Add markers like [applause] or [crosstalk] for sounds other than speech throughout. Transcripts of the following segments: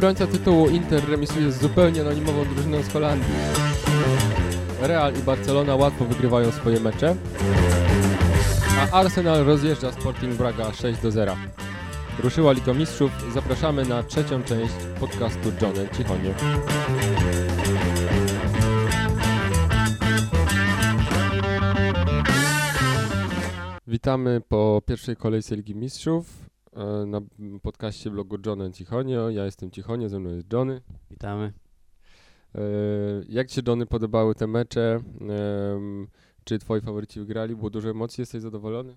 Obrońca tytułu Inter remisuje z zupełnie anonimową drużyną z Holandii. Real i Barcelona łatwo wygrywają swoje mecze, a Arsenal rozjeżdża Sporting Braga 6 do 0. Ruszyła Liga Mistrzów, zapraszamy na trzecią część podcastu Johnem Cichonio. Witamy po pierwszej kolejce Ligi Mistrzów na podcaście blogu John Cichonio. Ja jestem Cichonio, ze mną jest Johnny. Witamy. E, Jak Ci się, Johnny, podobały te mecze? Em, Czy Twoi faworyci wygrali? Było dużo emocji? Jesteś zadowolony?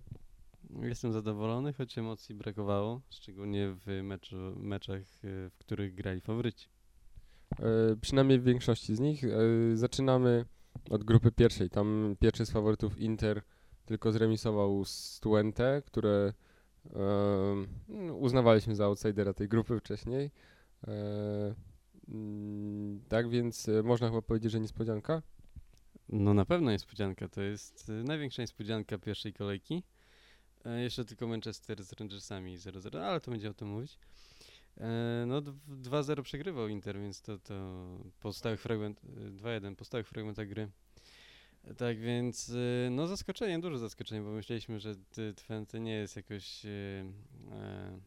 Jestem zadowolony, choć emocji brakowało, szczególnie w meczu, meczach, w których grali faworyci. E, Przynajmniej w większości z nich. E, Zaczynamy od grupy pierwszej. Tam pierwszy z faworytów Inter tylko zremisował z Twente, które uznawaliśmy za outsidera tej grupy wcześniej. E, mm, Tak więc e, można chyba powiedzieć, że niespodzianka. No na pewno niespodzianka, to jest y, największa niespodzianka pierwszej kolejki. E, jeszcze tylko Manchester z Rangersami 0-0, ale to będziemy o tym mówić. E, no dw- 2-0 przegrywał Inter, więc to, to po stałych fragment, y, 2-1 po stałych fragmentach gry. Tak więc, y, no zaskoczenie, duże zaskoczenie, bo myśleliśmy, że Twente nie jest jakoś y, e,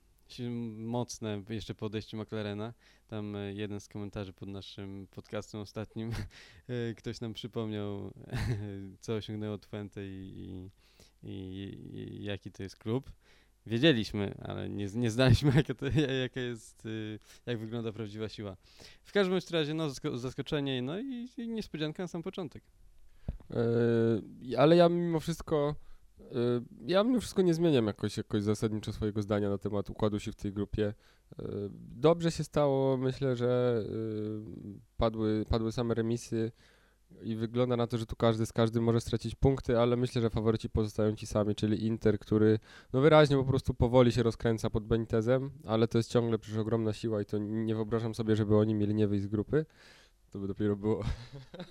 mocne jeszcze po odejściu McLarena. Tam e, jeden z komentarzy pod naszym podcastem ostatnim, [laughs] e, ktoś nam przypomniał, [laughs] co osiągnęło Twente i, i, i, jaki to jest klub. Wiedzieliśmy, ale nie, nie znaliśmy, [laughs] jaka, to, jaka jest, y, jak wygląda prawdziwa siła. W każdym razie, no, zasko- zaskoczenie, no i, i niespodzianka na sam początek. E, ale ja mimo wszystko e, ja mimo wszystko nie zmieniam jakoś, jakoś zasadniczo swojego zdania na temat układu się w tej grupie. E, Dobrze się stało, myślę, że e, padły, padły same remisy i wygląda na to, że tu każdy z każdym może stracić punkty, ale myślę, że faworyci pozostają ci sami, czyli Inter, który no wyraźnie po prostu powoli się rozkręca pod Benitezem, ale to jest ciągle przecież ogromna siła i to nie wyobrażam sobie, żeby oni mieli nie wyjść z grupy. To by dopiero było.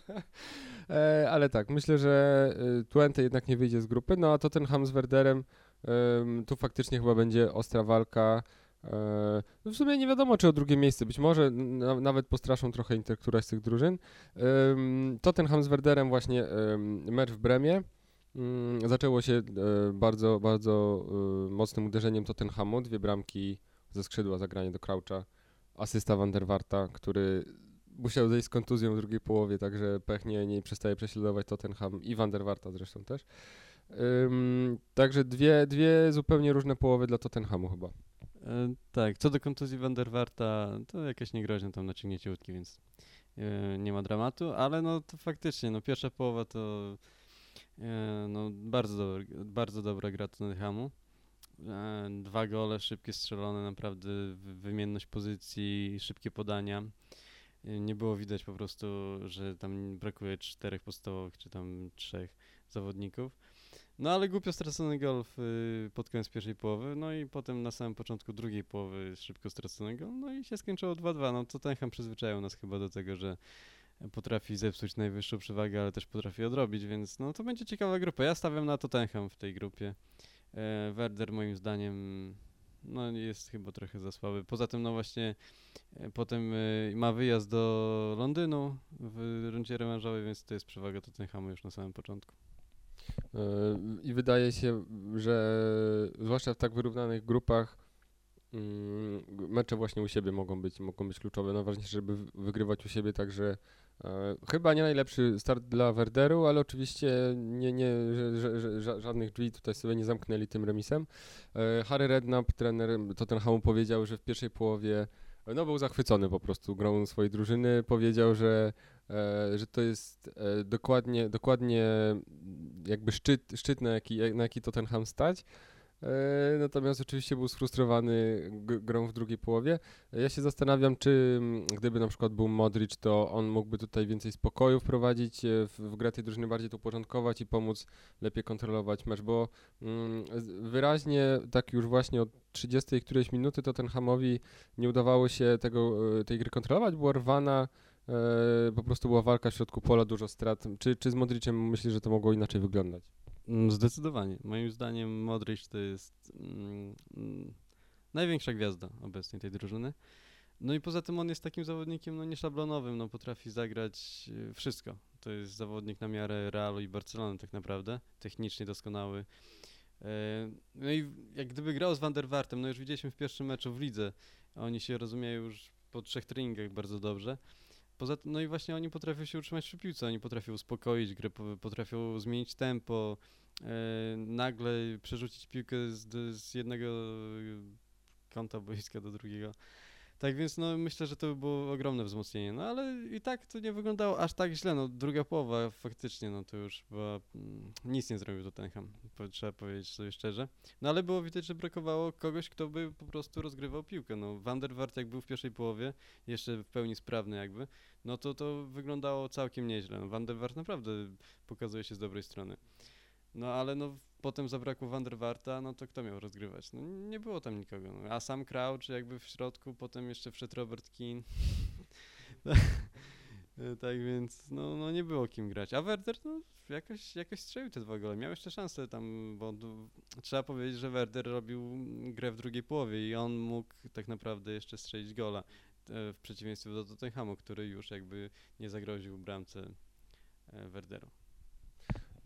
[laughs] e, ale tak, myślę, że y, Twente jednak nie wyjdzie z grupy, no a Tottenham z Werderem, ym, tu faktycznie chyba będzie ostra walka. E, no w sumie nie wiadomo, czy o drugie miejsce, być może na, nawet postraszą trochę Inter któraś z tych drużyn. Ym, Tottenham z Werderem właśnie ym, mecz w Bremie. Ym, zaczęło się e, bardzo, bardzo mocnym uderzeniem Tottenhamu, dwie bramki ze skrzydła, zagranie do Croucha, asysta Van der Warta, który musiał zejść z kontuzją w drugiej połowie, także pech nie, nie przestaje prześladować Tottenham i Van der Warta zresztą też. Ym, także dwie, dwie zupełnie różne połowy dla Tottenhamu chyba. E, tak, co do kontuzji Van der Warta, to jakaś niegroźna tam naciągnięcie łódki, więc e, nie ma dramatu, ale no to faktycznie, no pierwsza połowa to e, no bardzo, bardzo dobra gra Tottenhamu. Dwa gole, szybkie strzelone, naprawdę wy- wymienność pozycji, szybkie podania. Nie było widać po prostu, że tam brakuje czterech podstawowych, czy tam trzech zawodników. No ale głupio stracony gol w, y, pod koniec pierwszej połowy, no i potem na samym początku drugiej połowy szybko stracony gol, no i się skończyło 2-2. No Tottenham przyzwyczaił nas chyba do tego, że potrafi zepsuć najwyższą przewagę, ale też potrafi odrobić, więc no to będzie ciekawa grupa. Ja stawiam na Tottenham w tej grupie. E, Werder moim zdaniem no jest chyba trochę za słaby. Poza tym no właśnie e, potem e, ma wyjazd do Londynu w rundzie rewanżowej, więc to jest przewaga Tottenhamu już na samym początku. Yy, I wydaje się, że zwłaszcza w tak wyrównanych grupach mm, mecze właśnie u siebie mogą być, mogą być kluczowe. Najważniejsze, żeby wygrywać u siebie, także e, chyba nie najlepszy start dla Werderu, ale oczywiście nie, nie, żadnych drzwi tutaj sobie nie zamknęli tym remisem. E, Harry Redknapp, trener Tottenhamu powiedział, że w pierwszej połowie no był zachwycony po prostu grą swojej drużyny. Powiedział, że, e, że to jest e, dokładnie, dokładnie jakby szczyt, szczyt na, jaki, na jaki Tottenham stać. E, natomiast oczywiście był sfrustrowany grą w drugiej połowie. Ja się zastanawiam, czy mm, gdyby na przykład był Modric, to on mógłby tutaj więcej spokoju wprowadzić e, w, w grę tej drużyny, bardziej to uporządkować i pomóc lepiej kontrolować mecz, bo mm, wyraźnie tak już właśnie od 30 którejś minuty Tottenhamowi nie udawało się tego, e, tej gry kontrolować, była rwana, e, po prostu była walka w środku pola, dużo strat. Czy, czy z Modriciem myślisz, że to mogło inaczej wyglądać? Mm, Zdecydowanie. Moim zdaniem Modric to jest mm, mm, największa gwiazda obecnej tej drużyny. No i poza tym on jest takim zawodnikiem no nieszablonowym, no potrafi zagrać y, wszystko. To jest zawodnik na miarę Realu i Barcelony tak naprawdę, technicznie doskonały. E, No i jak gdyby grał z Van der Wartem, no już widzieliśmy w pierwszym meczu w lidze, oni się rozumieją już po trzech treningach bardzo dobrze. Poza tym, no i właśnie oni potrafią się utrzymać przy piłce, oni potrafią uspokoić grę, po- potrafią zmienić tempo, e, nagle przerzucić piłkę z, z jednego e, kąta boiska do drugiego. Tak więc no myślę, że to by było ogromne wzmocnienie, no ale i tak to nie wyglądało aż tak źle, no druga połowa faktycznie, no to już była, mm, nic nie zrobił Tottenham, trzeba powiedzieć sobie szczerze. No ale było widać, że brakowało kogoś, kto by po prostu rozgrywał piłkę, no Van der Waart jak był w pierwszej połowie, jeszcze w pełni sprawny jakby, no to to wyglądało całkiem nieźle, no Van der Waart naprawdę pokazuje się z dobrej strony. No ale no potem zabrakło Van der Warta, no to kto miał rozgrywać? No nie było tam nikogo. No. A sam Crouch jakby w środku, potem jeszcze wszedł Robert Keane. [laughs] tak więc no, no nie było kim grać. A Werder no jakoś, jakoś strzelił te dwa gole. Miał jeszcze szansę tam, bo trzeba powiedzieć, że Werder robił grę w drugiej połowie i on mógł tak naprawdę jeszcze strzelić gola. e, W przeciwieństwie do Tottenhamu, który już jakby nie zagroził bramce e, Werderu.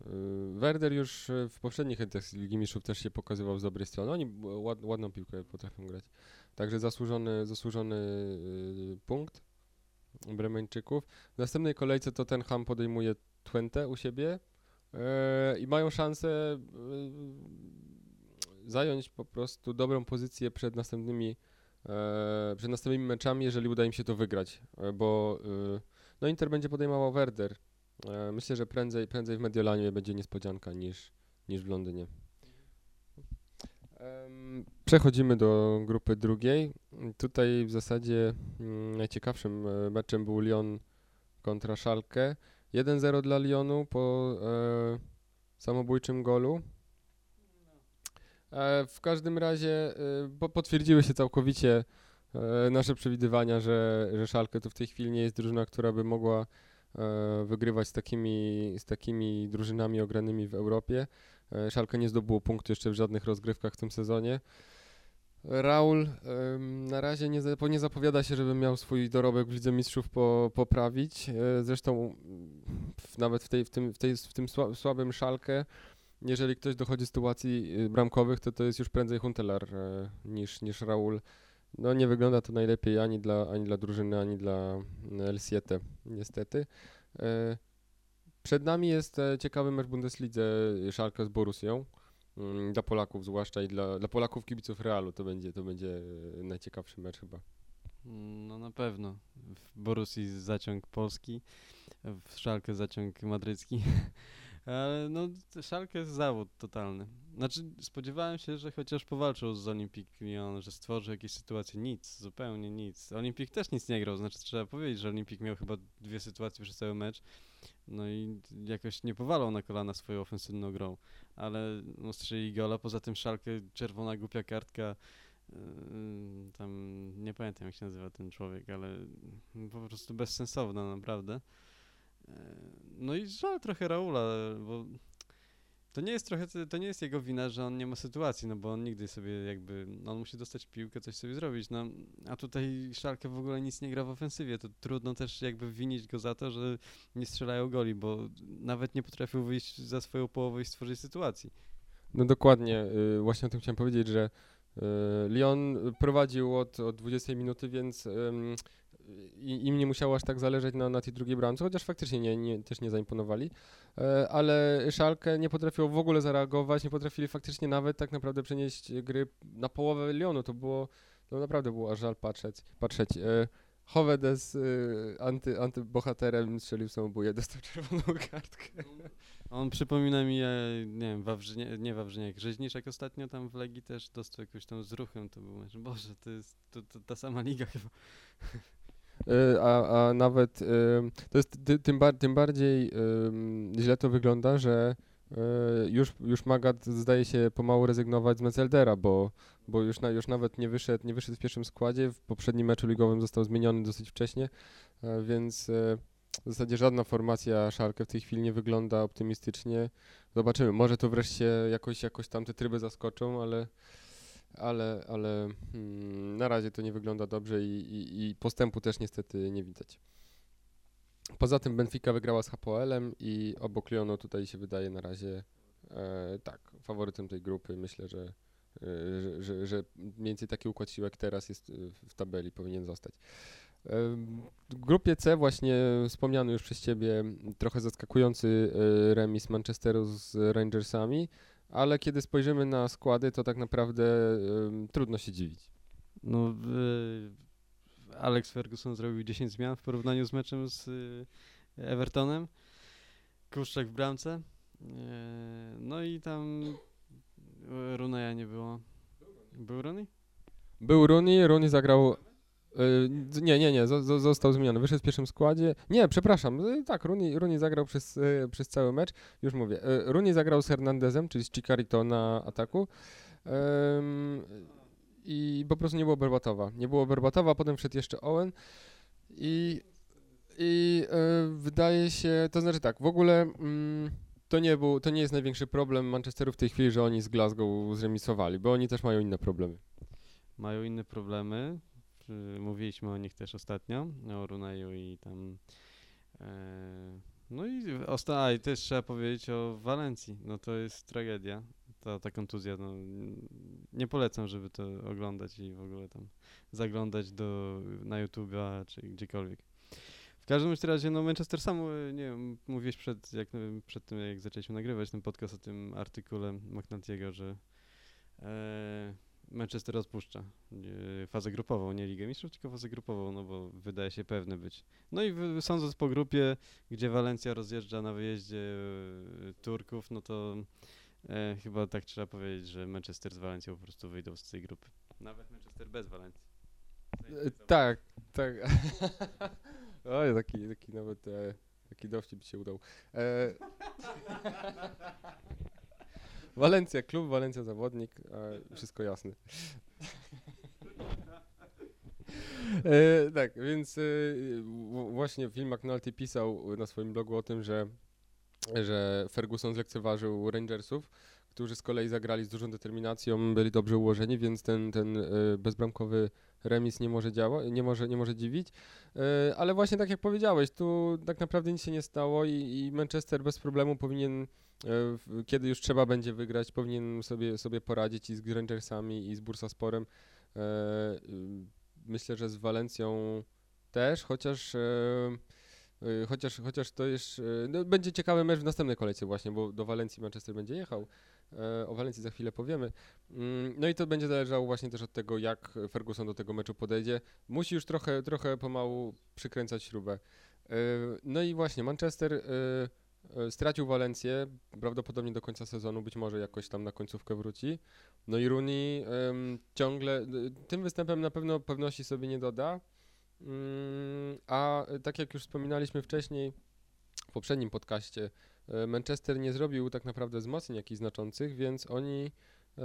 Y, Werder już y, w poprzednich edycjach Ligi Mistrzów też się pokazywał z dobrej strony. Oni b- ład, ładną piłkę potrafią grać. Także zasłużony, zasłużony y, punkt Bremeńczyków. W następnej kolejce Tottenham podejmuje Twente u siebie y, i mają szansę y, zająć po prostu dobrą pozycję przed następnymi, przed następnymi meczami, jeżeli uda im się to wygrać. Bo y, no Inter będzie podejmował Werder. E, Myślę, że prędzej, prędzej w Mediolanie będzie niespodzianka niż, niż w Londynie. Przechodzimy do grupy drugiej. Tutaj w zasadzie mm, najciekawszym e, meczem był Lyon kontra Schalke. 1-0 dla Lyonu po e, samobójczym golu. E, w każdym razie e, po, potwierdziły się całkowicie e, nasze przewidywania, że, że Schalke to w tej chwili nie jest drużyna, która by mogła wygrywać z takimi, z takimi drużynami ogranymi w Europie. E, Schalke nie zdobyło punktu jeszcze w żadnych rozgrywkach w tym sezonie. Raul na razie nie, nie zapowiada się, żeby miał swój dorobek w Lidze Mistrzów po, poprawić. E, Zresztą nawet w, tej, w tym, w, tej, w tym sła, słabym Szalkę, jeżeli ktoś dochodzi do sytuacji y, bramkowych, to to jest już prędzej Huntelar e, niż, niż Raul. No nie wygląda to najlepiej ani dla, ani dla drużyny, ani dla El Siete, niestety. E, Przed nami jest e, ciekawy mecz Bundeslidze Szalka z Borussią. Mm, Dla Polaków zwłaszcza i dla, dla Polaków kibiców Realu to będzie, to będzie e, najciekawszy mecz chyba. No na pewno. W Borussii zaciąg polski, w Szalkę zaciąg madrycki. [laughs] Ale no Szalkę jest zawód totalny. Znaczy spodziewałem się, że chociaż powalczył z Olimpik Lyon, że stworzy jakieś sytuacje. Nic, zupełnie nic. Olimpik też nic nie grał, znaczy trzeba powiedzieć, że Olimpik miał chyba dwie sytuacje przez cały mecz. No i jakoś nie powalał na kolana swoją ofensywną grą. Ale no strzeli gola, poza tym Szalkę, czerwona głupia kartka. Yy, tam nie pamiętam jak się nazywa ten człowiek, ale po prostu bezsensowna naprawdę. Yy, No i żal trochę Raula, bo to nie jest trochę, to nie jest jego wina, że on nie ma sytuacji, no bo on nigdy sobie jakby, on musi dostać piłkę, coś sobie zrobić, no a tutaj Szalkę w ogóle nic nie gra w ofensywie, to trudno też jakby winić go za to, że nie strzelają goli, bo nawet nie potrafił wyjść za swoją połowę i stworzyć sytuacji. No dokładnie, y, właśnie o tym chciałem powiedzieć, że y, Lyon prowadził od, od 20 minuty, więc i- im nie musiało aż tak zależeć na, na tej drugiej bramce, chociaż faktycznie nie, nie, też nie zaimponowali, E, ale Szalkę nie potrafiło w ogóle zareagować, nie potrafili faktycznie nawet tak naprawdę przenieść gry na połowę Lyonu, to było, to naprawdę było aż żal patrzeć. patrzeć. E, Hovedes y, anty, antybohaterem strzelił samobój, [laughs] dostał czerwoną kartkę. On przypomina mi, e, nie wiem, Wawrzynie, nie Wawrzyniak, Rzeźniczek ostatnio tam w Legii też dostał jakąś tam z ruchem, to był mecz. Boże, to jest to, to, ta sama liga chyba. Y, a, a nawet y, to jest ty, tym, bar, tym bardziej źle to wygląda, że y, już, już Magat zdaje się pomału rezygnować z Metzeldera, bo, bo już, na, już nawet nie wyszedł, nie wyszedł w pierwszym składzie, w poprzednim meczu ligowym został zmieniony dosyć wcześnie, więc w zasadzie żadna formacja Szalkę w tej chwili nie wygląda optymistycznie. Zobaczymy, może to wreszcie jakoś, jakoś tam te tryby zaskoczą, ale ale, ale mm, na razie to nie wygląda dobrze i, i, i postępu też niestety nie widać. Poza tym Benfica wygrała z Hapoelem i obok Lyonu tutaj się wydaje na razie e, tak, faworytem tej grupy. Myślę, że, e, że, że, że mniej więcej taki układ siłek teraz jest w, w tabeli, powinien zostać. E, W grupie C właśnie wspomniany już przez Ciebie trochę zaskakujący e, remis Manchesteru z Rangersami, ale kiedy spojrzymy na składy, to tak naprawdę em, trudno się dziwić. No, y, Alex Ferguson zrobił 10 zmian w porównaniu z meczem z y, Evertonem. Kuszczak w bramce. Y, no i tam y, Runeja nie było. Był Rooney? Był Rooney, Rooney zagrał. Y, nie, nie, nie, zo- zo- został zmieniony. Wyszedł w pierwszym składzie. Nie, przepraszam. y, tak, Rooney, Rooney zagrał przez, y, przez cały mecz. Już mówię. Y, Rooney zagrał z Hernandezem, czyli z Chicarito na ataku. I po prostu nie było Berbatowa. Nie było Berbatowa, potem wszedł jeszcze Owen. I, i wydaje się, to znaczy tak, w ogóle. mm, to nie, był, to nie jest największy problem Manchesteru w tej chwili, że oni z Glasgow zremisowali, bo oni też mają inne problemy. Mają inne problemy. Y, Mówiliśmy o nich też ostatnio, o Runeju i tam. e, No i osta- a, i też trzeba powiedzieć o Walencji. No to jest tragedia. Ta, ta kontuzja, no, nie polecam, żeby to oglądać i w ogóle tam zaglądać do, na YouTube'a czy gdziekolwiek. W każdym razie, no Manchester sam, e, nie wiem, mówiłeś przed, jak, e, przed tym, jak zaczęliśmy nagrywać ten podcast o tym artykule McNulty'ego, że e, Manchester rozpuszcza e, fazę grupową, nie Ligę Mistrzów, tylko fazę grupową, no bo wydaje się pewny być. No i sądząc po grupie, gdzie Walencja rozjeżdża na wyjeździe e, Turków, no to e, chyba tak trzeba powiedzieć, że Manchester z Walencją po prostu wyjdą z tej grupy. Nawet Manchester bez Walencji. E, Tak, tak. [laughs] Oj, taki, taki nawet e, taki dowcip się udał. E, [laughs] Walencja klub, Walencja zawodnik, wszystko jasne. E, tak, więc e, w- właśnie Phil McNulty pisał na swoim blogu o tym, że, że Ferguson zlekceważył Rangersów, którzy z kolei zagrali z dużą determinacją, byli dobrze ułożeni, więc ten, ten e, bezbramkowy remis nie może działać, nie może, nie może dziwić. E, Ale właśnie tak jak powiedziałeś, tu tak naprawdę nic się nie stało i, i Manchester bez problemu powinien, kiedy już trzeba będzie wygrać, powinien sobie, sobie poradzić i z Rangersami i z Bursasporem. E, y, Myślę, że z Walencją też, chociaż e, e, chociaż, chociaż to jest, e, no, będzie ciekawy mecz w następnej kolejce właśnie, bo do Walencji Manchester będzie jechał. E, O Walencji za chwilę powiemy. Mm, No i to będzie zależało właśnie też od tego, jak Ferguson do tego meczu podejdzie. Musi już trochę, trochę pomału przykręcać śrubę. E, No i właśnie Manchester e, e, stracił Walencję, prawdopodobnie do końca sezonu, być może jakoś tam na końcówkę wróci. No i Rooney ciągle, e, tym występem na pewno pewności sobie nie doda. Mm, A e, tak jak już wspominaliśmy wcześniej w poprzednim podcaście, e, Manchester nie zrobił tak naprawdę wzmocnień jakichś znaczących, więc oni e,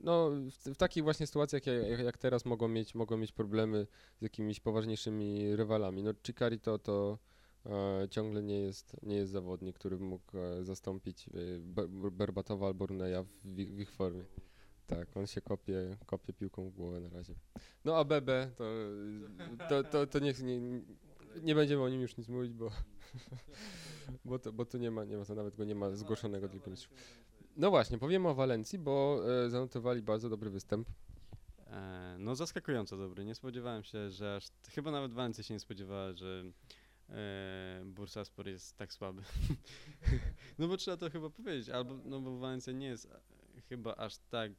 no, w, w takich właśnie sytuacjach jak, jak- jak teraz mogą mieć, mogą mieć problemy z jakimiś poważniejszymi rywalami. No Chikarito to e, ciągle nie jest, nie jest zawodnik, który mógł e, zastąpić e, Ber- Berbatowa albo Runeja w, ich- w ich formie. Tak, on się kopie, kopie piłką w głowę na razie. No a Bebe to, to, to, to niech nie, nie będziemy o nim już nic mówić, bo, [laughs] bo, to, bo to nie ma, nie ma, to nawet go nie ma zgłoszonego tylko mistrzów. No właśnie, powiemy o Walencji, bo e, zanotowali bardzo dobry występ. E, no zaskakująco dobry. Nie spodziewałem się, że aż. Chyba nawet Walencja się nie spodziewała, że e, Bursaspor jest tak słaby. [laughs] no bo trzeba to chyba powiedzieć. Albo, no bo Walencja nie jest e, chyba aż tak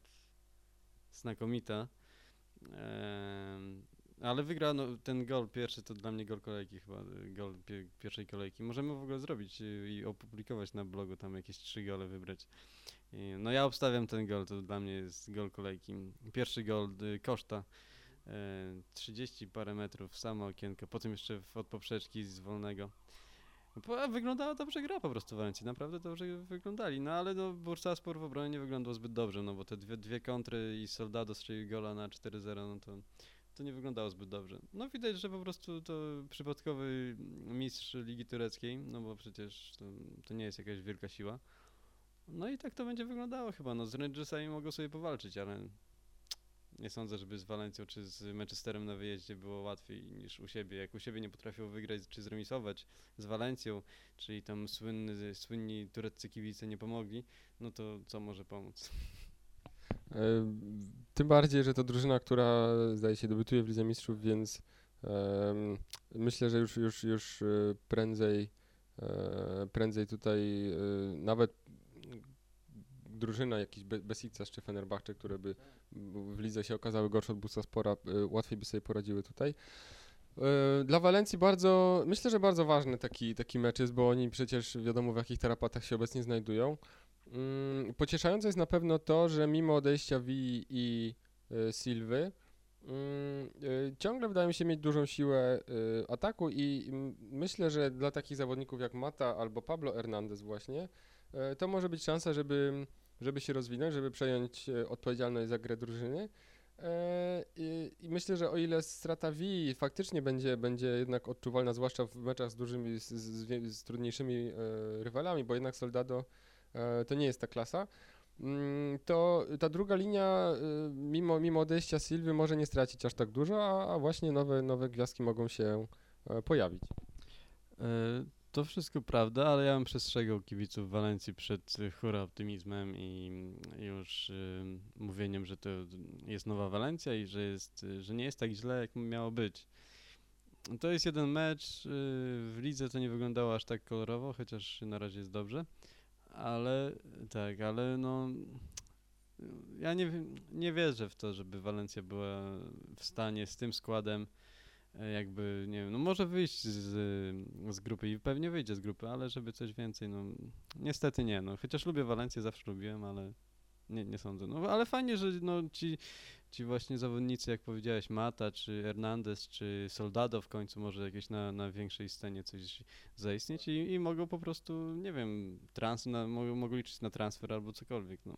znakomita. E, ale wygra no, ten gol pierwszy, to dla mnie gol kolejki chyba, e, gol pie, pierwszej kolejki. Możemy w ogóle zrobić e, i opublikować na blogu, tam jakieś trzy gole wybrać. No ja obstawiam ten gol, to dla mnie jest gol kolejki. Pierwszy gol Koszta, e, 30 parę metrów, samo okienko, potem jeszcze od poprzeczki z wolnego. Wyglądała dobrze gra po prostu Walencji, naprawdę dobrze wyglądali, no ale no Bursaspor w obronie nie wyglądał zbyt dobrze, no bo te dwie, dwie kontry i Soldado strzelił gola na 4-0, no to, to nie wyglądało zbyt dobrze. No widać, że po prostu to przypadkowy mistrz Ligi Tureckiej, no bo przecież to, to nie jest jakaś wielka siła. No i tak to będzie wyglądało chyba. No z Rangersami mogą sobie powalczyć, ale nie sądzę, żeby z Walencją czy z Manchesterem na wyjeździe było łatwiej niż u siebie. Jak u siebie nie potrafią wygrać czy zremisować z Walencją, czyli tam słynny, słynni tureccy kibice nie pomogli, no to co może pomóc? E, tym bardziej, że to drużyna, która zdaje się debiutuje w Lidze Mistrzów, więc em, myślę, że już, już, już e, prędzej, e, prędzej tutaj nawet drużyna jakiś Be- Besiktas czy Fenerbahce, które by w lidze się okazały gorsze od Bursaspora, e, łatwiej by sobie poradziły tutaj. E, Dla Walencji bardzo, myślę, że bardzo ważny taki, taki mecz jest, bo oni przecież wiadomo w jakich tarapatach się obecnie znajdują. Mm, Pocieszające jest na pewno to, że mimo odejścia Vii i y, Silwy, mm, y, ciągle wydają się mieć dużą siłę y, ataku i myślę, że dla takich zawodników jak Mata albo Pablo Hernandez właśnie, y, to może być szansa, żeby, żeby się rozwinąć, żeby przejąć y, odpowiedzialność za grę drużyny. E, I, myślę, że o ile strata Vii faktycznie będzie, będzie jednak odczuwalna, zwłaszcza w meczach z dużymi, z, z, z, trudniejszymi e, rywalami, bo jednak Soldado e, to nie jest ta klasa, mm, to ta druga linia, mimo, mimo odejścia Silwy, może nie stracić aż tak dużo, a, a właśnie nowe, nowe gwiazdki mogą się e, pojawić. To wszystko prawda, ale ja bym przestrzegał kibiców Walencji przed y, hura optymizmem i mm, już y, mówieniem, że to jest nowa Walencja i że, jest, y, że nie jest tak źle, jak miało być. To jest jeden mecz, y, w lidze to nie wyglądało aż tak kolorowo, chociaż na razie jest dobrze, ale tak, ale no ja nie, nie wierzę w to, żeby Walencja była w stanie z tym składem jakby, nie wiem, no może wyjść z, z grupy i pewnie wyjdzie z grupy, ale żeby coś więcej, no niestety nie, no chociaż lubię Walencję, zawsze lubiłem, ale nie, nie sądzę. No ale fajnie, że no ci, ci właśnie zawodnicy, jak powiedziałeś, Mata, czy Hernandez, czy Soldado w końcu może jakieś na, na większej scenie coś zaistnieć i, i mogą po prostu, nie wiem, trans, na, mogą, mogą liczyć na transfer albo cokolwiek, no.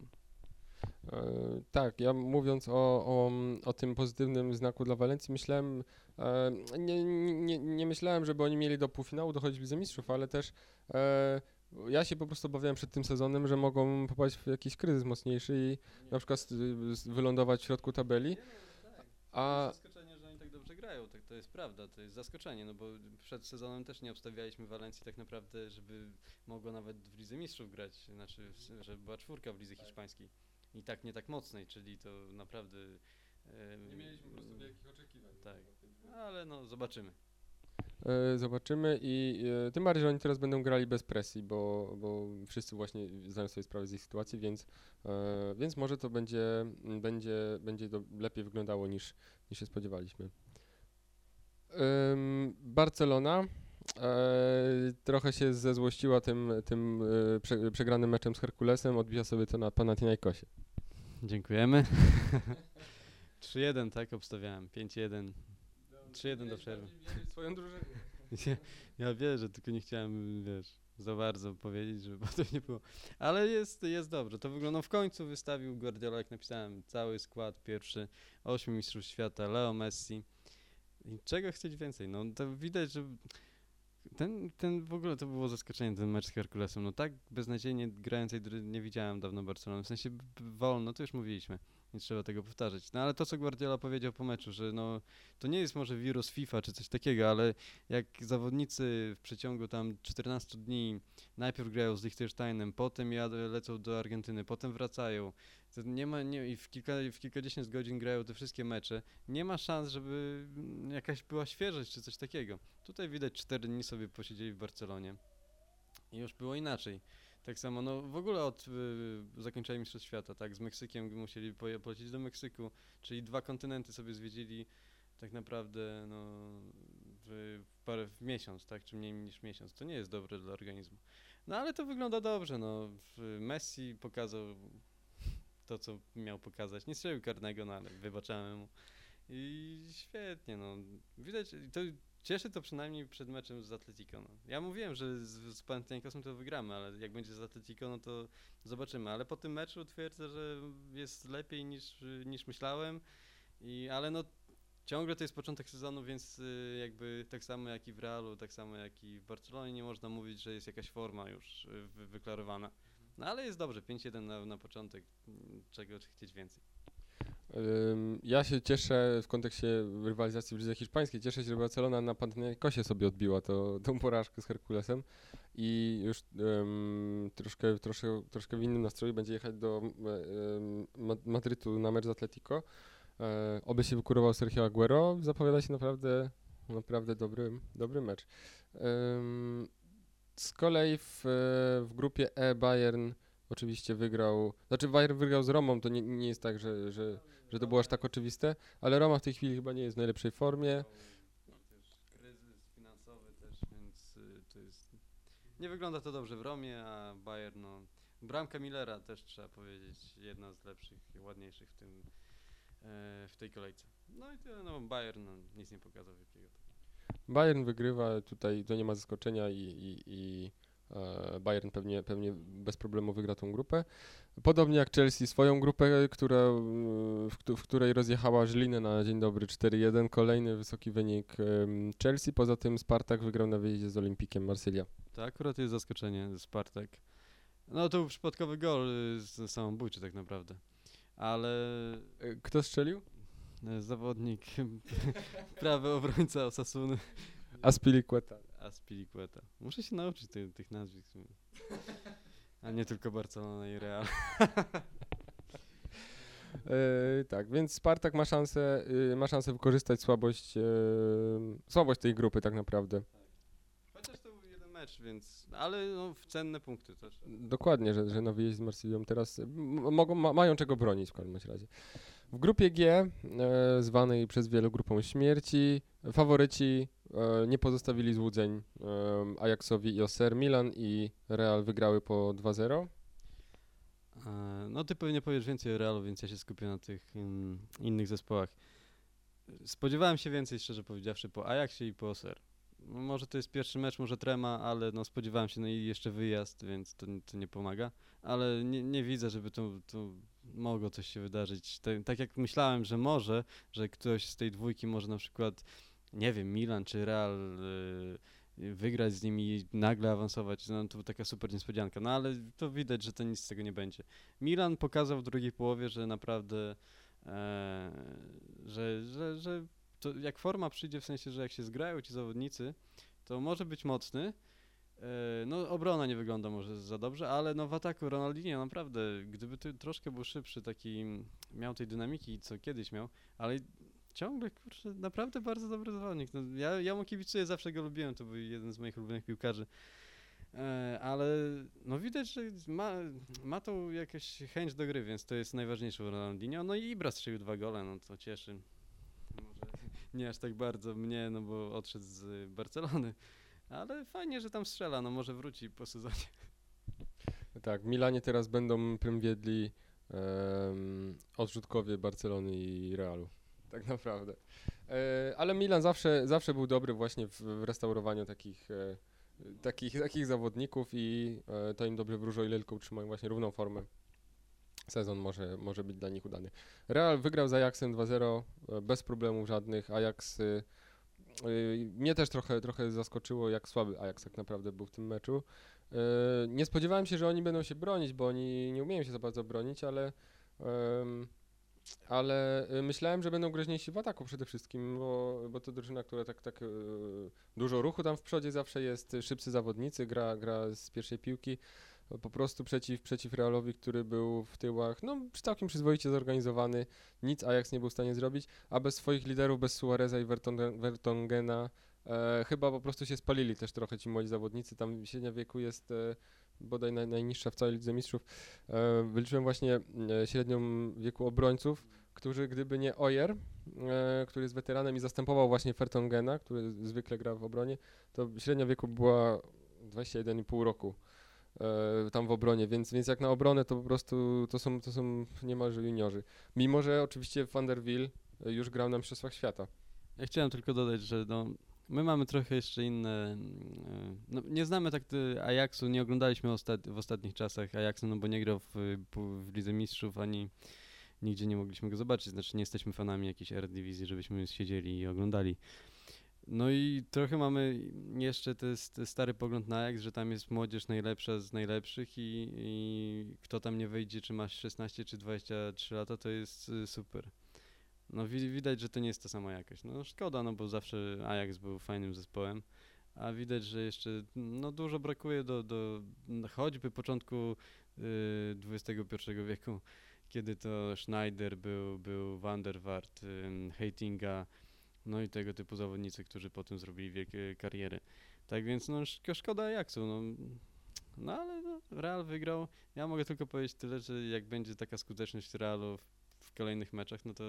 E, Tak, ja mówiąc o, o, o tym pozytywnym znaku dla Walencji, myślałem, e, nie, nie, nie myślałem, żeby oni mieli do półfinału dochodzić Lidze Mistrzów, ale też e, ja się po prostu obawiałem przed tym sezonem, że mogą popaść w jakiś kryzys mocniejszy i na przykład wylądować w środku tabeli. A zaskoczenie, że oni tak dobrze grają, tak to jest prawda, to jest zaskoczenie, no bo przed sezonem też nie obstawialiśmy Walencji tak naprawdę, żeby mogła nawet w Lidze Mistrzów grać, znaczy, żeby była czwórka w Lidze Hiszpańskiej i tak nie tak mocnej, czyli to naprawdę... e, oczekiwań. Tak. Ale no, zobaczymy. E, Zobaczymy i e, tym bardziej, że oni teraz będą grali bez presji, bo, bo wszyscy właśnie zdają sobie sprawę z ich sytuacji, więc, e, więc może to będzie, będzie, będzie to lepiej wyglądało niż, niż się spodziewaliśmy. Ym, Barcelona trochę się zezłościła tym, tym e, prze, przegranym meczem z Herkulesem, odbija sobie to na Panathinaikosie. Dziękujemy. [laughs] 3-1, tak, obstawiałem, 5-1. 3-1 do przerwy. Swoją drużynę. [laughs] Ja, ja wierzę, tylko nie chciałem, wiesz, za bardzo powiedzieć, żeby [laughs] potem nie było. Ale jest, jest dobrze. To wygląda w końcu wystawił Guardiola, jak napisałem, cały skład pierwszy, ośmiu mistrzów świata, Leo Messi. I czego chcieć więcej? No to widać, że ten, ten w ogóle to było zaskoczenie, ten mecz z Herkulesem. No tak beznadziejnie grającej nie widziałem dawno Barcelony. W sensie wolno, to już mówiliśmy. Nie trzeba tego powtarzać. No ale to, co Guardiola powiedział po meczu, że no to nie jest może wirus FIFA czy coś takiego, ale jak zawodnicy w przeciągu tam 14 dni najpierw grają z Liechtensteinem, potem jadą, lecą do Argentyny, potem wracają, to nie ma, nie, i w, kilka, w kilkadziesiąt godzin grają te wszystkie mecze, nie ma szans, żeby jakaś była świeżość czy coś takiego. Tutaj widać 4 dni sobie posiedzieli w Barcelonie i już było inaczej. Tak samo, no w ogóle od y, zakończenia Mistrzostw Świata, tak, z Meksykiem musieli polecieć do Meksyku, czyli dwa kontynenty sobie zwiedzili tak naprawdę no, w, parę, w miesiąc, tak, czy mniej niż miesiąc. To nie jest dobre dla organizmu. No ale to wygląda dobrze, no. Messi pokazał to, co miał pokazać. Nie strzelił karnego, no ale wybaczamy mu. I świetnie, no. Widać, to cieszy to przynajmniej przed meczem z Atletico. No. Ja mówiłem, że z, z Panathinaikosem to wygramy, ale jak będzie z Atletico, no to zobaczymy. Ale po tym meczu twierdzę, że jest lepiej niż, niż myślałem. I, ale no ciągle to jest początek sezonu, więc y, jakby tak samo jak i w Realu, tak samo jak i w Barcelonie nie można mówić, że jest jakaś forma już y, wy, wyklarowana. No ale jest dobrze, 5-1 na, na początek, czego chcieć więcej. Ja się cieszę w kontekście rywalizacji w lidze hiszpańskiej, cieszę się, że Barcelona na Panathinaikosie sobie odbiła to, tą porażkę z Herkulesem i już ym, troszkę, troszkę, troszkę w innym nastroju będzie jechać do Ma- Madrytu na mecz z Atletico. E, oby się wykurował Sergio Aguero, zapowiada się naprawdę, naprawdę dobry, dobry mecz. Ym, z kolei w, w grupie E Bayern oczywiście wygrał, znaczy Bayern wygrał z Romą, to nie, nie jest tak, że, że, że to było aż tak oczywiste, ale Roma w tej chwili chyba nie jest w najlepszej formie. kryzys finansowy też, więc y, to jest... Nie wygląda to dobrze w Romie, a Bayern, no... Bramka Millera też trzeba powiedzieć, jedna z lepszych i ładniejszych w tym, e, w tej kolejce. No i tyle, no Bayern no, nic nie pokazał wielkiego. Bayern wygrywa, tutaj to nie ma zaskoczenia i, i, i Bayern pewnie, pewnie bez problemu wygra tą grupę. Podobnie jak Chelsea swoją grupę, która, mm, w, w której rozjechała Żlinę na dzień dobry 4-1. Kolejny wysoki wynik em, Chelsea. Poza tym Spartak wygrał na wyjeździe z Olimpikiem Marsylia. To akurat jest zaskoczenie, Spartak. No to był przypadkowy gol z- samobójczy tak naprawdę. Ale E, Kto strzelił? e, zawodnik, [laughs] prawy obrońca Osasuny, Aspilicueta. Aspilicueta. Muszę się nauczyć ty, tych nazwisk. A nie tylko Barcelona i Real. E, [laughs] tak, więc Spartak ma szansę, y, ma szansę wykorzystać słabość, e, słabość tej grupy tak naprawdę. Więc... Ale no, w cenne punkty też. Dokładnie, że, że na wyjeździe z Marsylią teraz mogą, ma, mają czego bronić w każdym razie. W grupie G, e, zwanej przez wielu grupą śmierci, faworyci e, nie pozostawili złudzeń e, Ajaxowi i Oser. Milan i Real wygrały po 2-0. E, No ty pewnie powiesz więcej o Realu, więc ja się skupię na tych mm, innych zespołach. Spodziewałem się więcej, szczerze powiedziawszy, po Ajaxie i po Oser. Może to jest pierwszy mecz, może trema, ale no spodziewałem się, no i jeszcze wyjazd, więc to, to nie pomaga. Ale nie, nie widzę, żeby to, to mogło coś się wydarzyć. Tak, tak jak myślałem, że może, że ktoś z tej dwójki może na przykład, nie wiem, Milan czy Real y, wygrać z nimi i nagle awansować, no to taka super niespodzianka. No ale to widać, że to nic z tego nie będzie. Milan pokazał w drugiej połowie, że naprawdę, e, że, że, że to jak forma przyjdzie, w sensie, że jak się zgrają ci zawodnicy, to może być mocny. E, No, obrona nie wygląda może za dobrze, ale no w ataku Ronaldinho naprawdę, gdyby ty troszkę był szybszy, taki miał tej dynamiki, co kiedyś miał, ale ciągle, kurczę, naprawdę bardzo dobry zawodnik. No, ja, ja mu kibicuję, zawsze go lubiłem, to był jeden z moich ulubionych piłkarzy. E, ale no widać, że ma, ma tą jakąś chęć do gry, więc to jest najważniejsze u Ronaldinho. No i Ibra strzelił dwa gole, no to cieszy. Nie aż tak bardzo mnie, no bo odszedł z Barcelony. Ale fajnie, że tam strzela, no może wróci po sezonie. Tak, w Milanie teraz będą prym wiedli em, odrzutkowie Barcelony i Realu. Tak naprawdę. E, ale Milan zawsze, zawsze był dobry właśnie w, w restaurowaniu takich, e, takich, takich zawodników i e, to im dobrze wróży, o ile tylko utrzymają właśnie równą formę. Sezon może, może być dla nich udany. Real wygrał z Ajaxem 2-0 e, bez problemów żadnych. Ajax y, y, mnie też trochę, trochę zaskoczyło, jak słaby Ajax tak naprawdę był w tym meczu. E, Nie spodziewałem się, że oni będą się bronić, bo oni nie umieją się za bardzo bronić, ale, ale e, myślałem, że będą groźniejsi w ataku przede wszystkim, bo, bo to drużyna, która tak, tak e, dużo ruchu tam w przodzie zawsze jest, szybcy zawodnicy, gra, gra z pierwszej piłki. Po prostu przeciw, przeciw Realowi, który był w tyłach, no całkiem przyzwoicie zorganizowany, nic Ajax nie był w stanie zrobić, a bez swoich liderów, bez Suareza i Vertongen- Vertongena, E, chyba po prostu się spalili też trochę ci młodzi zawodnicy. Tam średnia wieku jest e, bodaj naj, najniższa w całej Lidze Mistrzów. E, wyliczyłem właśnie e, średnią wieku obrońców, którzy gdyby nie Oyer, e, który jest weteranem i zastępował właśnie Fertongena, który zwykle gra w obronie, to średnia wieku była 21,5 roku tam w obronie, więc, więc jak na obronę to po prostu to są, to są niemalże juniorzy. Mimo, że oczywiście Van der Wiel e, już grał na Mistrzostwach Świata. Ja chciałem tylko dodać, że no, my mamy trochę jeszcze inne. mm, No, nie znamy tak Ajaxu, nie oglądaliśmy ostat w ostatnich czasach Ajaxu, no bo nie grał w, w, Lidze Mistrzów ani nigdzie nie mogliśmy go zobaczyć. Znaczy, nie jesteśmy fanami jakiejś Eredivisie, żebyśmy siedzieli i oglądali. No i trochę mamy jeszcze ten stary pogląd na Ajax, że tam jest młodzież najlepsza z najlepszych i, i kto tam nie wejdzie, czy masz 16 czy 23 lata, to jest y, super. no wi- widać, że to nie jest ta sama jakość. No szkoda, no bo zawsze Ajax był fajnym zespołem, a widać, że jeszcze no dużo brakuje do, do choćby początku y, XXI wieku, kiedy to Schneider był, był Van der Heitinga, no i tego typu zawodnicy, którzy potem zrobili wielkie kariery. Tak więc no szko- szkoda Ajaxu, no. No ale no, Real wygrał. Ja mogę tylko powiedzieć tyle, że jak będzie taka skuteczność Realu w, w kolejnych meczach, no to,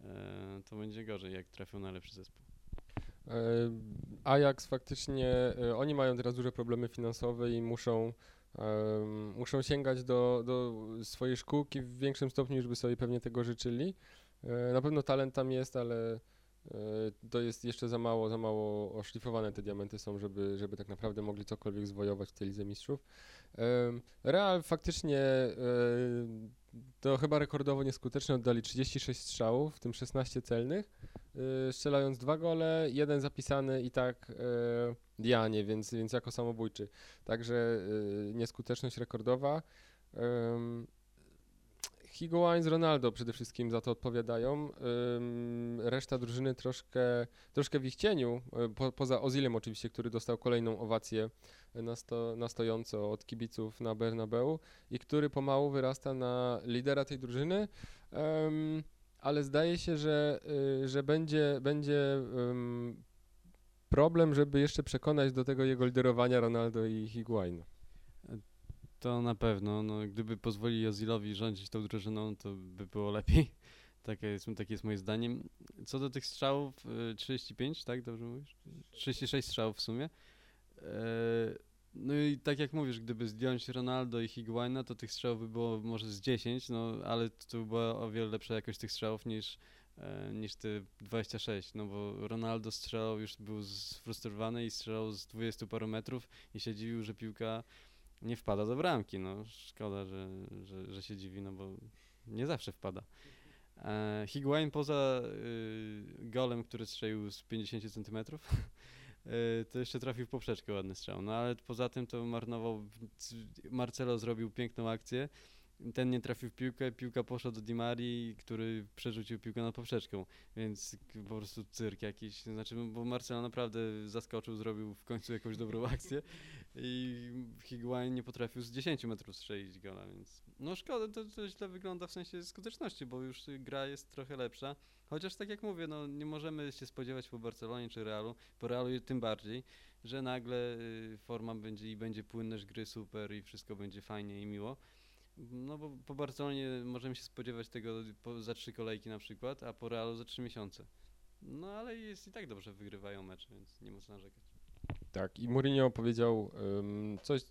e, to będzie gorzej, jak trafią na lepszy zespół. E, Ajax faktycznie, e, oni mają teraz duże problemy finansowe i muszą, em, muszą sięgać do, do swojej szkółki w większym stopniu, niż by sobie pewnie tego życzyli. Na pewno talent tam jest, ale to jest jeszcze za mało, za mało oszlifowane te diamenty są, żeby, żeby tak naprawdę mogli cokolwiek zwojować w tej Lidze Mistrzów. Real faktycznie e, to chyba rekordowo nieskuteczne oddali 36 strzałów, w tym 16 celnych y, strzelając dwa gole, jeden zapisany i tak Dianie, więc, więc jako samobójczy. Także nieskuteczność rekordowa. Higuain z Ronaldo przede wszystkim za to odpowiadają. Reszta drużyny troszkę, troszkę w ich cieniu, y, po, poza Ozilem oczywiście, który dostał kolejną owację na, sto, na stojąco od kibiców na Bernabeu i który pomału wyrasta na lidera tej drużyny. Ale zdaje się, że, y, że będzie, będzie problem, żeby jeszcze przekonać do tego jego liderowania Ronaldo i Higuain. To na pewno, no, gdyby pozwolili Ozilowi rządzić tą drużyną, to by było lepiej. [laughs] Takie jest, takie jest moje zdaniem. Co do tych strzałów, y, 35, tak? Dobrze mówisz? 36 strzałów w sumie. E, No i tak jak mówisz, gdyby zdjąć Ronaldo i Higuaina, to tych strzałów by było może z 10, no ale to była o wiele lepsza jakość tych strzałów niż, e, niż te 26, no bo Ronaldo strzelał, już był sfrustrowany i strzelał z 20 paru metrów i się dziwił, że piłka nie wpada do bramki. No szkoda, że, że, że się dziwi, no bo nie zawsze wpada. E, Higuain poza y, golem, który strzelił z 50 centymetrów, [laughs] y, to jeszcze trafił w poprzeczkę ładny strzał. No ale poza tym to marnował. Marcelo zrobił piękną akcję. Ten nie trafił w piłkę, piłka poszła do Di Marii, który przerzucił piłkę na poprzeczkę, więc po prostu cyrk jakiś, znaczy, bo Marcelo naprawdę zaskoczył, zrobił w końcu jakąś dobrą akcję i Higuain nie potrafił z 10 metrów strzelić gola, więc no szkoda, to, to źle wygląda w sensie skuteczności, bo już gra jest trochę lepsza, chociaż tak jak mówię, no nie możemy się spodziewać po Barcelonie czy Realu, po Realu tym bardziej, że nagle y, forma będzie i będzie płynność gry super i wszystko będzie fajnie i miło. No bo po Barcelonie możemy się spodziewać tego za trzy kolejki na przykład, a po Realu za trzy miesiące. No ale jest i tak dobrze wygrywają mecze, więc nie ma co narzekać. Tak, i Mourinho powiedział ym, coś,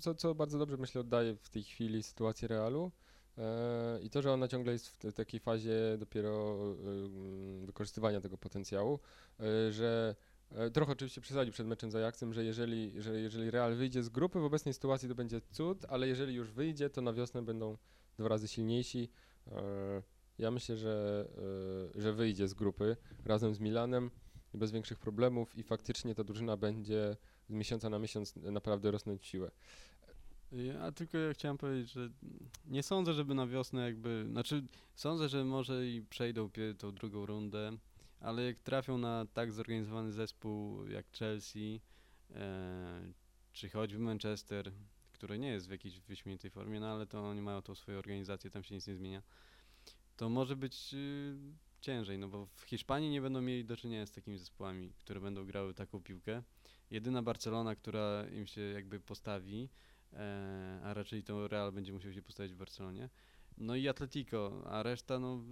co, co bardzo dobrze myślę oddaje w tej chwili sytuację Realu. E, I to, że ona ciągle jest w takiej fazie dopiero wykorzystywania tego potencjału, e, że e, trochę oczywiście przesadził przed meczem z Ajaxem, że jeżeli, że jeżeli Real wyjdzie z grupy w obecnej sytuacji to będzie cud, ale jeżeli już wyjdzie, to na wiosnę będą dwa razy silniejsi. Ja myślę, że, że wyjdzie z grupy razem z Milanem bez większych problemów i faktycznie ta drużyna będzie z miesiąca na miesiąc naprawdę rosnąć siłę. Ja tylko ja chciałem powiedzieć, że nie sądzę, żeby na wiosnę jakby, znaczy sądzę, że może i przejdą tą drugą rundę, ale jak trafią na tak zorganizowany zespół jak Chelsea, e, czy choćby Manchester, który nie jest w jakiejś wyśmienitej formie, no ale to oni mają tą swoją organizację, tam się nic nie zmienia, to może być y, ciężej, no bo w Hiszpanii nie będą mieli do czynienia z takimi zespołami, które będą grały taką piłkę. Jedyna Barcelona, która im się jakby postawi, e, a raczej to Real będzie musiał się postawić w Barcelonie. No i Atletico, a reszta, no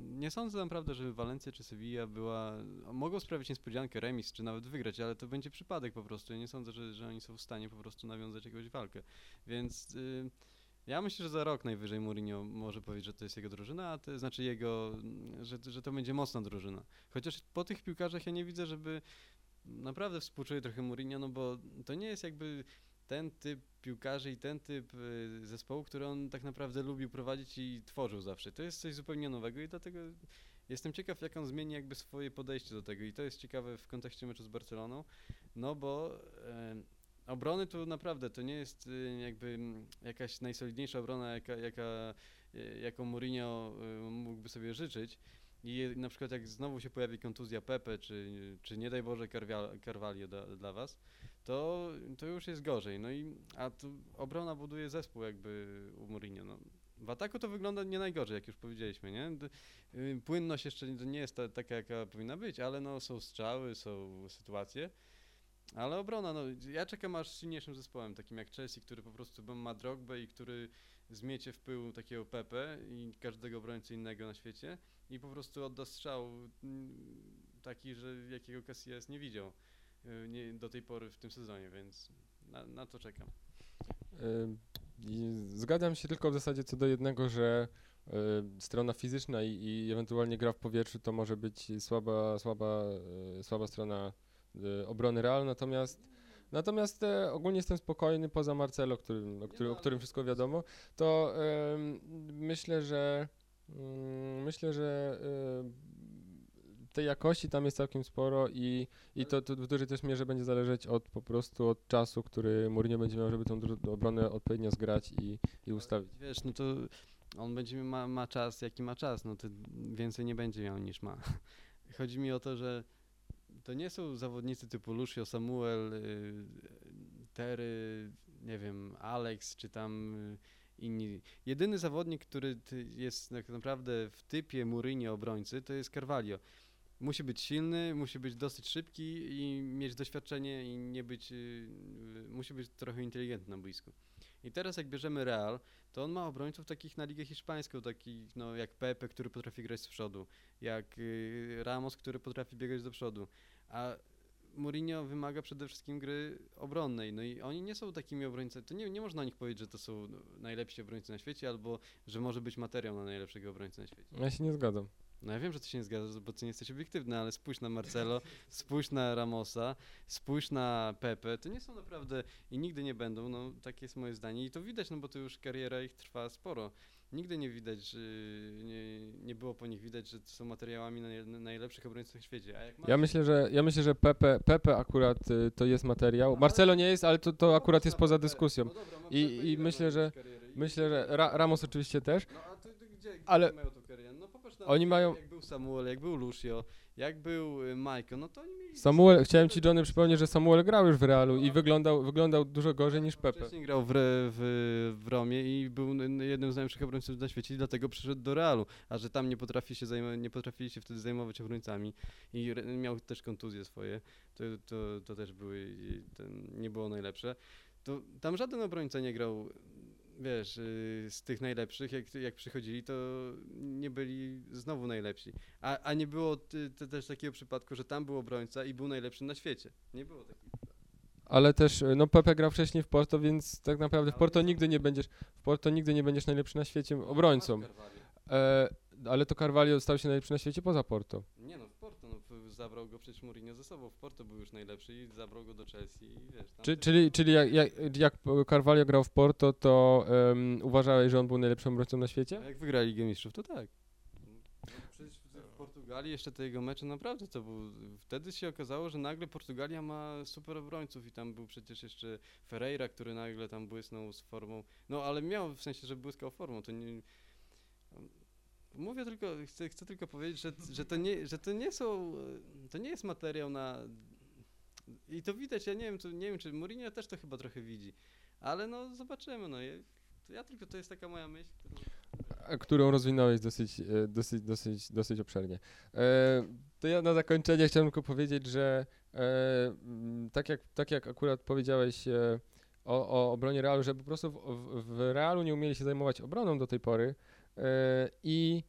nie sądzę naprawdę, żeby Valencia czy Sevilla była, mogą sprawić niespodziankę, remis, czy nawet wygrać, ale to będzie przypadek po prostu. Ja nie sądzę, że, że oni są w stanie po prostu nawiązać jakąś walkę. Więc y, ja myślę, że za rok najwyżej Mourinho może powiedzieć, że to jest jego drużyna, a to znaczy jego, że, że to będzie mocna drużyna. Chociaż po tych piłkarzach ja nie widzę, żeby naprawdę współczuję trochę Mourinho, no bo to nie jest jakby ten typ piłkarzy i ten typ y, zespołu, który on tak naprawdę lubił prowadzić i tworzył zawsze. To jest coś zupełnie nowego i dlatego jestem ciekaw, jak on zmieni jakby swoje podejście do tego i to jest ciekawe w kontekście meczu z Barceloną, no bo obrony tu naprawdę to nie jest y, jakby jakaś najsolidniejsza obrona, jaka, jaka, y, jaką Mourinho y, mógłby sobie życzyć, I na przykład jak znowu się pojawi kontuzja Pepe, czy, czy nie daj Boże Carval- Carvalho dla, dla was, to, to już jest gorzej. No i a tu obrona buduje zespół jakby u Mourinho. No. W ataku to wygląda nie najgorzej, jak już powiedzieliśmy, nie? Płynność jeszcze nie jest ta, taka, jaka powinna być, ale no są strzały, są sytuacje. Ale obrona, no ja czekam aż silniejszym zespołem, takim jak Chelsea, który po prostu ma Drogbę i który zmiecie w pył takiego Pepe i każdego obrońcy innego na świecie i po prostu odda strzał mm, taki, że jakiego Casillas nie widział y, nie, do tej pory w tym sezonie, więc na, na to czekam. Y, Zgadzam się tylko w zasadzie co do jednego, że y, strona fizyczna i, i ewentualnie gra w powietrzu to może być słaba, słaba, słaba strona obrony Real, natomiast Natomiast e, ogólnie jestem spokojny poza Marcelo, którym, o, który, o którym wszystko wiadomo, to myślę, że mm, myślę, że e, tej jakości tam jest całkiem sporo i, i to, to w dużej też mierze będzie zależeć od po prostu od czasu, który Mourinho będzie miał, żeby tą obronę odpowiednio zgrać i, i ustawić. Wiesz, no to on będzie ma, ma czas, jaki ma czas, no to więcej nie będzie miał niż ma. Chodzi mi o to, że to nie są zawodnicy typu Lucio, Samuel, y, Terry, nie wiem, Alex, czy tam y, inni. Jedyny zawodnik, który jest tak naprawdę w typie Mourinho obrońcy, to jest Carvalho. Musi być silny, musi być dosyć szybki i mieć doświadczenie i nie być, y, musi być trochę inteligentny na boisku. I teraz jak bierzemy Real, to on ma obrońców takich na Ligę Hiszpańską, takich no, jak Pepe, który potrafi grać z przodu, jak Ramos, który potrafi biegać do przodu, a Mourinho wymaga przede wszystkim gry obronnej, no i oni nie są takimi obrońcami, to nie, nie można o nich powiedzieć, że to są najlepsi obrońcy na świecie, albo że może być materiał na najlepszego obrońcę na świecie. Ja się nie zgadzam. No ja wiem, że ty się nie zgadzasz, bo ty nie jesteś obiektywny, ale spójrz na Marcelo, [laughs] spójrz na Ramosa, spójrz na Pepe, to nie są naprawdę i nigdy nie będą, no takie jest moje zdanie i to widać, no bo to już kariera ich trwa sporo. Nigdy nie widać, że nie, nie było po nich widać, że to są materiałami naj, najlepszych obrońców na świecie. A jak masz, Ja myślę, że ja myślę, że Pepe, Pepe akurat y, to jest materiał. No, Marcelo nie jest, ale to, to No akurat jest poza Pepe, dyskusją. no dobra, ma I- i myślę, że- Myślę, że Ra Ramos oczywiście też. No a to, to gdzie, gdzie Ale- oni mają tą karierę? No popatrz na Oni mają- jak był Samuel, jak był Lucio, jak był y, Michael, no to oni mieli... Samuel, chciałem ci Johnny przypomnieć, że Samuel grał już w Realu i wyglądał, wyglądał dużo gorzej niż Pepe. Wcześniej grał w, w, w Romie i był jednym z najlepszych obrońców na świecie i dlatego przyszedł do Realu. A że tam nie, potrafi się nie potrafili się wtedy zajmować obrońcami i miał też kontuzje swoje, to, to, to też były, nie było najlepsze. To tam żaden obrońca nie grał, wiesz, y, z tych najlepszych, jak, jak przychodzili, to nie byli znowu najlepsi. A, a nie było ty, ty, też takiego przypadku, że tam był obrońca i był najlepszy na świecie. Nie było takiego. Ale też, no Pepe grał wcześniej w Porto, więc tak naprawdę w Porto nigdy nie będziesz, w Porto nigdy nie będziesz najlepszy na świecie obrońcą. E, ale to Carvalho stał się najlepszy na świecie poza Porto. Nie no, w Porto, no, w- zabrał go przecież Mourinho ze sobą, w Porto był już najlepszy i zabrał go do Chelsea i wiesz, Czy, czyli czyli jak, jak, jak Carvalho grał w Porto, to em, uważałeś, że on był najlepszym obrońcą na świecie? A jak wygrali Ligę Mistrzów, to tak. Przecież w, w Portugalii jeszcze te jego mecze naprawdę to był, wtedy się okazało, że nagle Portugalia ma super obrońców i tam był przecież jeszcze Ferreira, który nagle tam błysnął z formą, no ale miał w sensie, że błyskał formą, to nie... Mówię tylko, chcę, chcę tylko powiedzieć, że, że, to nie, że to nie są, to nie jest materiał na... I to widać, ja nie wiem, to, nie wiem, czy Mourinho też to chyba trochę widzi, ale no zobaczymy, no. Ja, ja tylko, to jest taka moja myśl, którą... A którą rozwinąłeś dosyć, e, dosyć, dosyć, dosyć obszernie. E, to ja na zakończenie chciałem tylko powiedzieć, że e, tak, jak, tak jak akurat powiedziałeś e, o, o obronie Realu, że po prostu w, w, w Realu nie umieli się zajmować obroną do tej pory i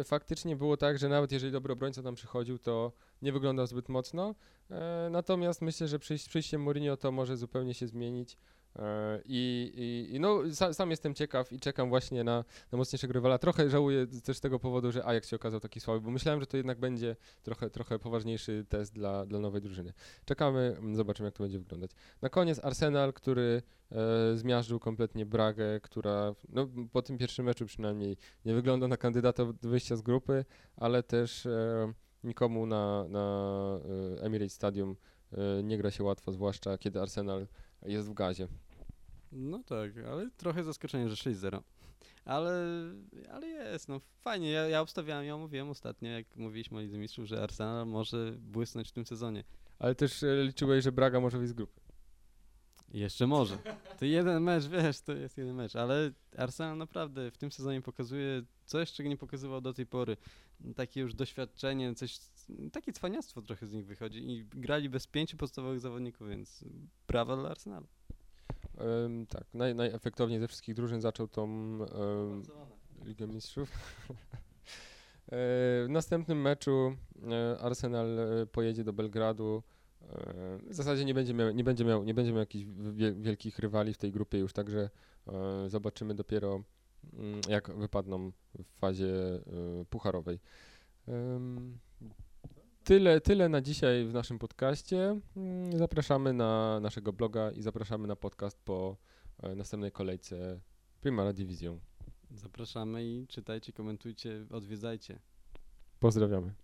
e, faktycznie było tak, że nawet jeżeli dobry obrońca tam przychodził, to nie wyglądał zbyt mocno. E, natomiast myślę, że przyjś, przyjściem Mourinho to może zupełnie się zmienić. E, I, i, i no, sam, sam jestem ciekaw i czekam właśnie na, na mocniejszego rywala. Trochę żałuję też z tego powodu, że Ajax się okazał taki słaby, bo myślałem, że to jednak będzie trochę, trochę poważniejszy test dla, dla nowej drużyny. Czekamy, zobaczymy jak to będzie wyglądać. Na koniec Arsenal, który e, zmiażdżył kompletnie Bragę, która no, po tym pierwszym meczu przynajmniej nie wygląda na kandydata do wyjścia z grupy, ale też e, nikomu na, na e, Emirates Stadium e, nie gra się łatwo, zwłaszcza kiedy Arsenal jest w gazie. No tak, ale trochę zaskoczenie, że 6-0. Ale, ale jest, no fajnie. Ja, ja obstawiałem, ja mówiłem ostatnio, jak mówiliśmy o Lidze Mistrzów, że Arsenal może błysnąć w tym sezonie. Ale też e, liczyłeś, że Braga może wyjść z grupy. Jeszcze może. To jeden mecz, wiesz, to jest jeden mecz, ale Arsenal naprawdę w tym sezonie pokazuje coś, czego nie pokazywał do tej pory. Takie już doświadczenie, coś, takie cwaniactwo trochę z nich wychodzi i grali bez pięciu podstawowych zawodników, więc brawa dla Arsenalu. Em, tak, naj, najefektowniej ze wszystkich drużyn zaczął tą em, Ligę Mistrzów. [laughs] E, W następnym meczu e, Arsenal e, pojedzie do Belgradu. W zasadzie nie będzie miał, nie będzie miał, nie będzie miał jakichś wie- wielkich rywali w tej grupie już, także zobaczymy dopiero mm, jak wypadną w fazie pucharowej. Tyle, tyle na dzisiaj w naszym podcaście. Mm, Zapraszamy na naszego bloga i zapraszamy na podcast po e, następnej kolejce Primera Division. Zapraszamy i czytajcie, komentujcie, odwiedzajcie. Pozdrawiamy.